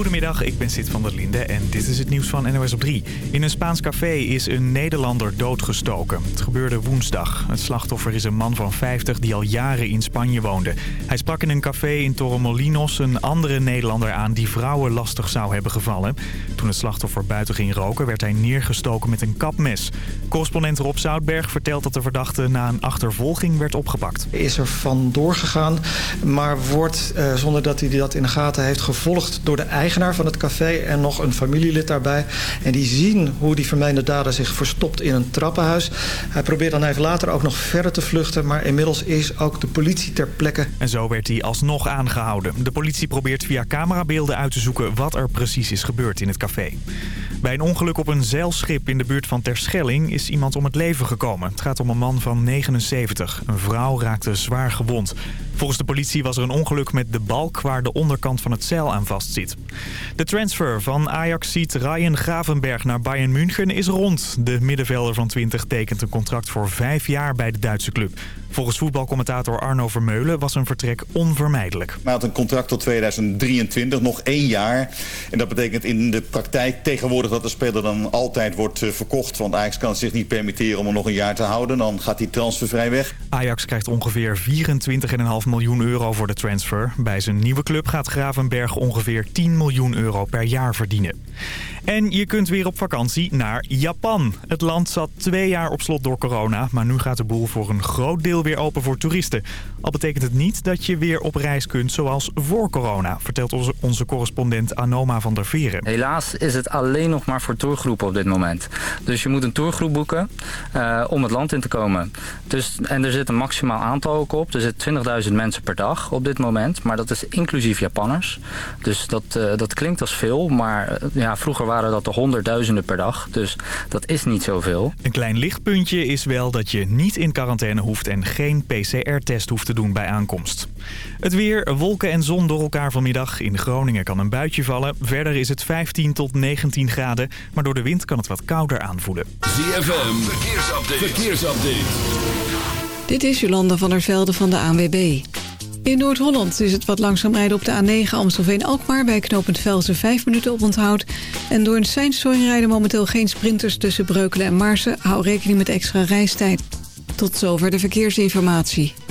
Goedemiddag, ik ben Sid van der Linde en dit is het nieuws van NOS op 3. In een Spaans café is een Nederlander doodgestoken. Het gebeurde woensdag. Het slachtoffer is een man van 50 die al jaren in Spanje woonde. Hij sprak in een café in Torremolinos een andere Nederlander aan die vrouwen lastig zou hebben gevallen. Toen het slachtoffer buiten ging roken werd hij neergestoken met een kapmes. Correspondent Rob Zoutberg vertelt dat de verdachte na een achtervolging werd opgepakt. Is er vandoor gegaan, maar wordt, eh, zonder dat hij dat in de gaten heeft, gevolgd door de eigenaar van het café en nog een familielid daarbij. En die zien hoe die vermeende dader zich verstopt in een trappenhuis. Hij probeert dan even later ook nog verder te vluchten, maar inmiddels is ook de politie ter plekke. En zo werd hij alsnog aangehouden. De politie probeert via camerabeelden uit te zoeken wat er precies is gebeurd in het café. Bij een ongeluk op een zeilschip in de buurt van Terschelling is iemand om het leven gekomen. Het gaat om een man van 79. Een vrouw raakte zwaar gewond. Volgens de politie was er een ongeluk met de balk waar de onderkant van het zeil aan vastzit. De transfer van Ajax-ziet Ryan Gravenberg naar Bayern München is rond. De middenvelder van 20 tekent een contract voor vijf jaar bij de Duitse club. Volgens voetbalcommentator Arno Vermeulen was een vertrek onvermijdelijk. Hij had een contract tot 2023, nog één jaar. En dat betekent in de praktijk tegenwoordig dat de speler dan altijd wordt eh, verkocht. Want Ajax kan het zich niet permitteren om hem nog een jaar te houden. Dan gaat hij transfervrij weg. Ajax krijgt ongeveer 24,5 miljoen euro voor de transfer. Bij zijn nieuwe club gaat Gravenberg ongeveer 10 miljoen euro per jaar verdienen. En je kunt weer op vakantie naar Japan. Het land zat twee jaar op slot door corona, maar nu gaat de boel voor een groot deel weer open voor toeristen. Al betekent het niet dat je weer op reis kunt zoals voor corona, vertelt onze, onze correspondent Anoma van der Veren. Helaas is het alleen nog maar voor tourgroepen op dit moment. Dus je moet een tourgroep boeken uh, om het land in te komen. Dus, en er zit een maximaal aantal ook op. Er zitten 20.000 mensen per dag op dit moment, maar dat is inclusief Japanners. Dus dat, uh, dat klinkt als veel, maar uh, ja, vroeger waren dat er honderdduizenden per dag. Dus dat is niet zoveel. Een klein lichtpuntje is wel dat je niet in quarantaine hoeft en geen PCR-test hoeft te doen bij aankomst. Het weer, wolken en zon door elkaar vanmiddag. In Groningen kan een buitje vallen. Verder is het 15 tot 19 graden, maar door de wind kan het wat kouder aanvoelen. ZFM, verkeersupdate. verkeersupdate. Dit is Jolanda van der Velde van de ANWB. In Noord-Holland is het wat langzaam rijden op de A9 Amstelveen-Alkmaar... bij knooppunt Velsen 5 minuten op onthoud. En door een seinstoring rijden momenteel geen sprinters tussen Breukelen en Maarsen. Hou rekening met extra reistijd. Tot zover de verkeersinformatie.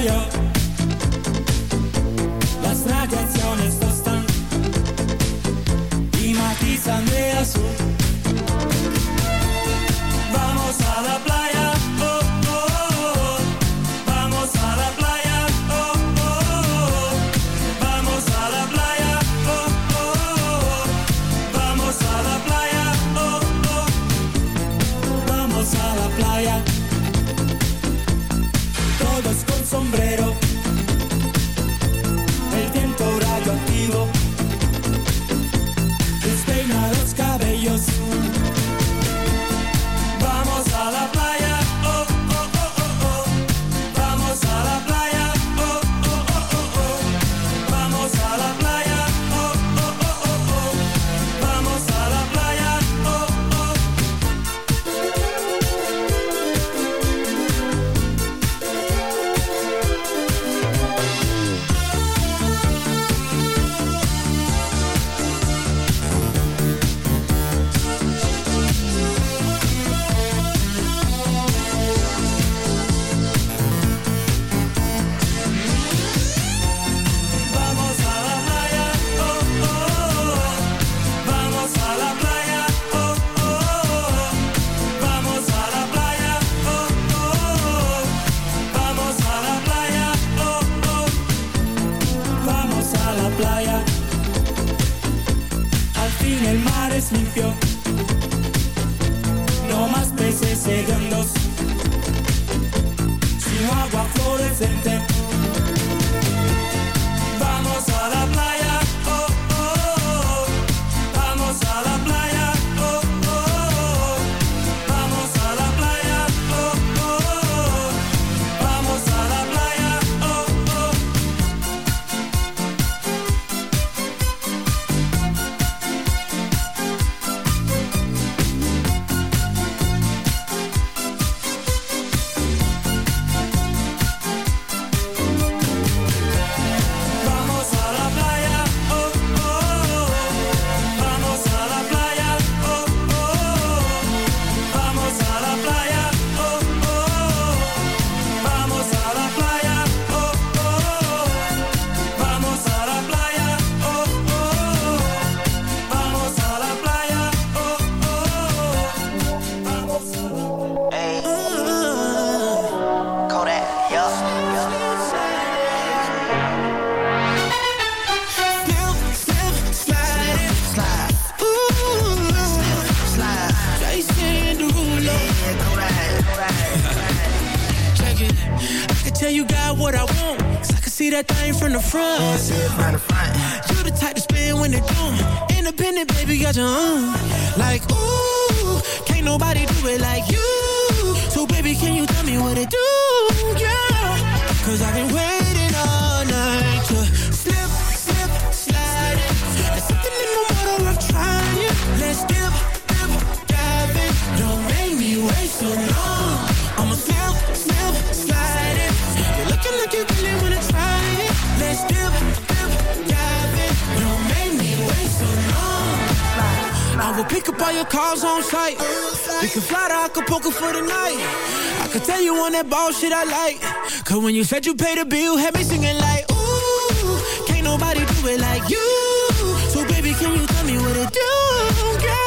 fire. Ball shit I like. Cause when you said you paid the bill, had me singing like, ooh, can't nobody do it like you. So baby, can you tell me what to do, girl?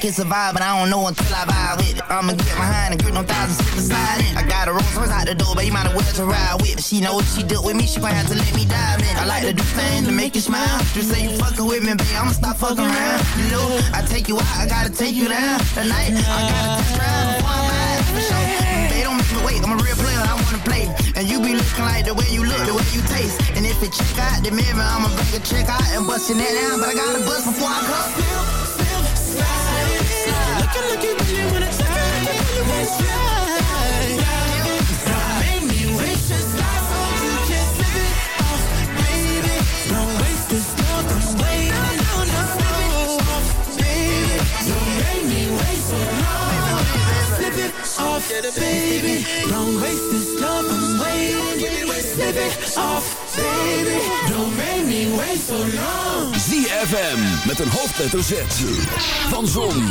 A vibe, but I don't know until I vibe with it. I'ma get behind and grip no thousand slip beside it. I got a Rolls Royce out the door, but you might as well to ride with it. She know what she do with me, she gon' have to let me dive in. I like to do things to make you smile. Just say you fuckin' with me, babe, I'ma stop fucking around. You know, I take you out, I gotta take you down. Tonight, I gotta test drive before I ride, for sure. They don't make me wait, I'm a real player, I wanna play. And you be looking like the way you look, the way you taste. And if it check out the mirror, I'ma bring a check out and bust your net down. But I gotta bust before I come. Baby. Don't baby. ZFM met een hoofdletter Z. Van Zon,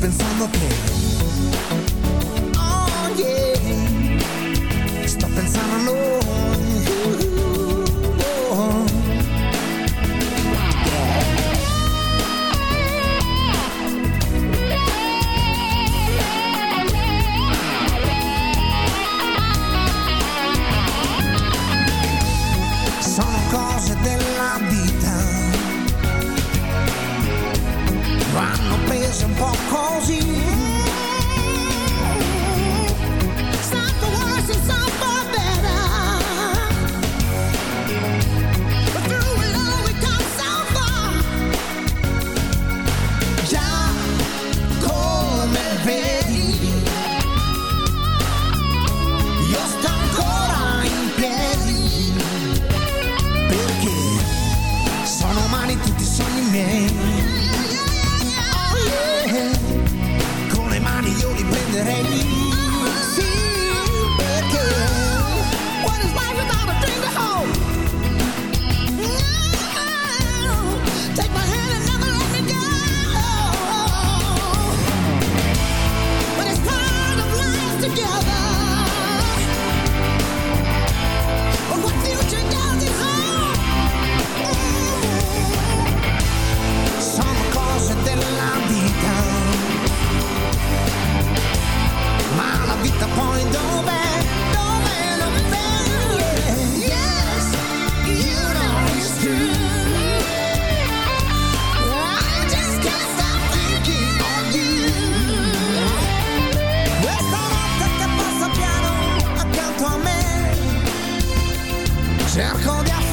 Sto tap.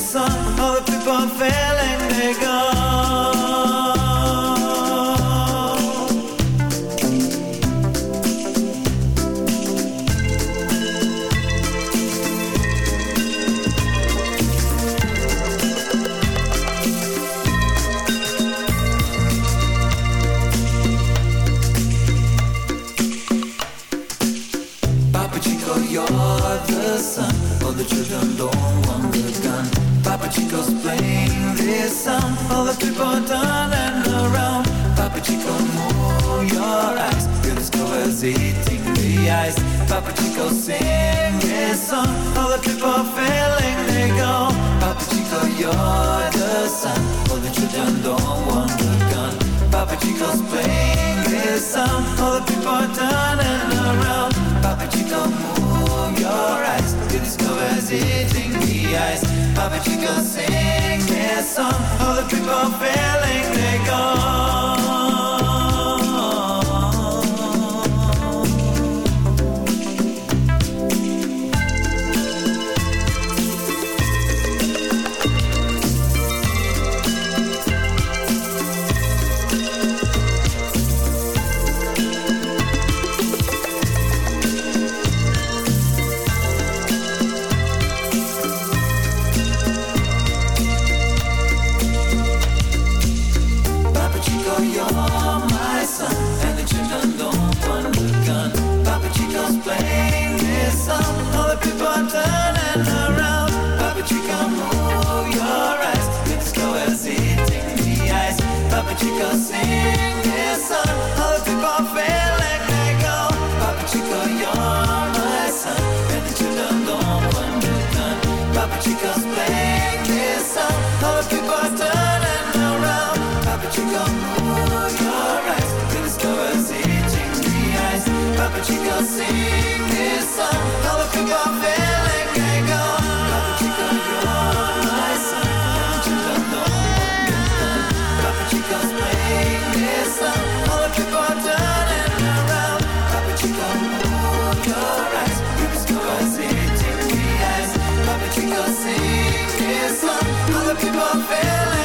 sun. keep on feeling.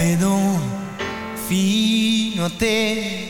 rapido fino te.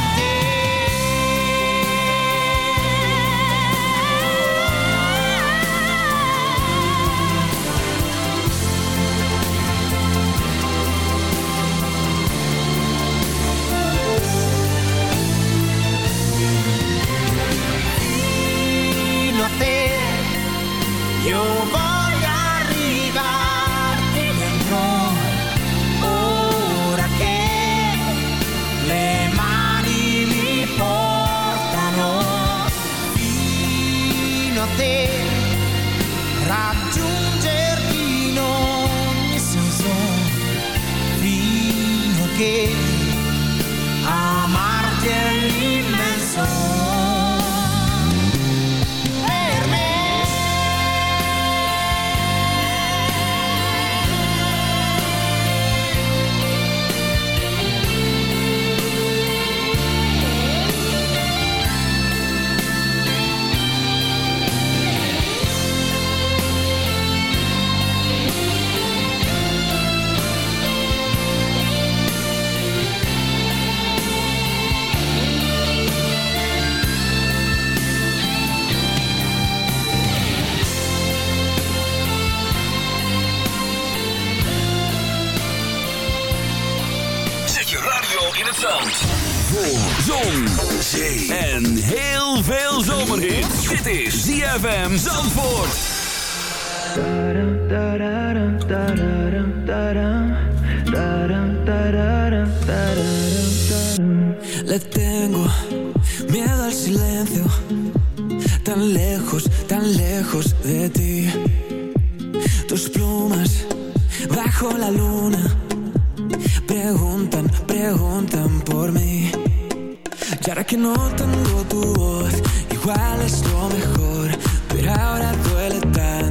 preguntan, preguntan por mí. Y ahora que no tengo tu voz, igual es lo mejor, pero ahora duele tanto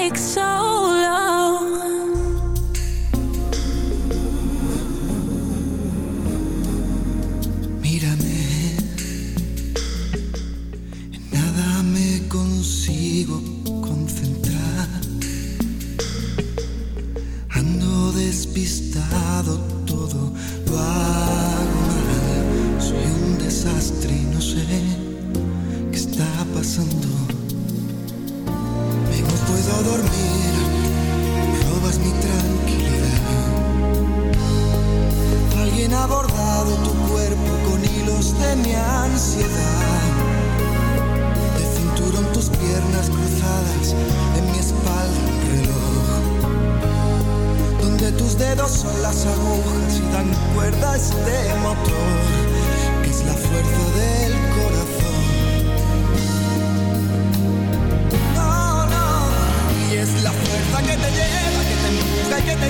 de dag mi ansiedad. De cinturón tus piernas cruzadas, en mi espalda un reloj. Donde tus dedos son las agujas y dan cuerda a este motor, que es la fuerza del corazón. No, no, y es la fuerza que te lleva, que te empuja y que te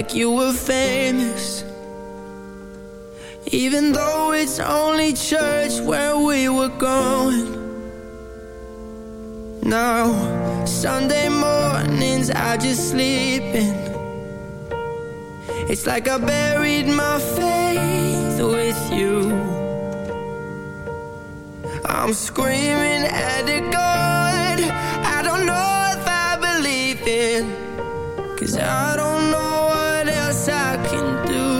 like you were famous. Even though it's only church where we were going. Now, Sunday mornings I just sleep in It's like I buried my faith with you. I'm screaming at the God I don't know if I believe in. Cause I don't know I can do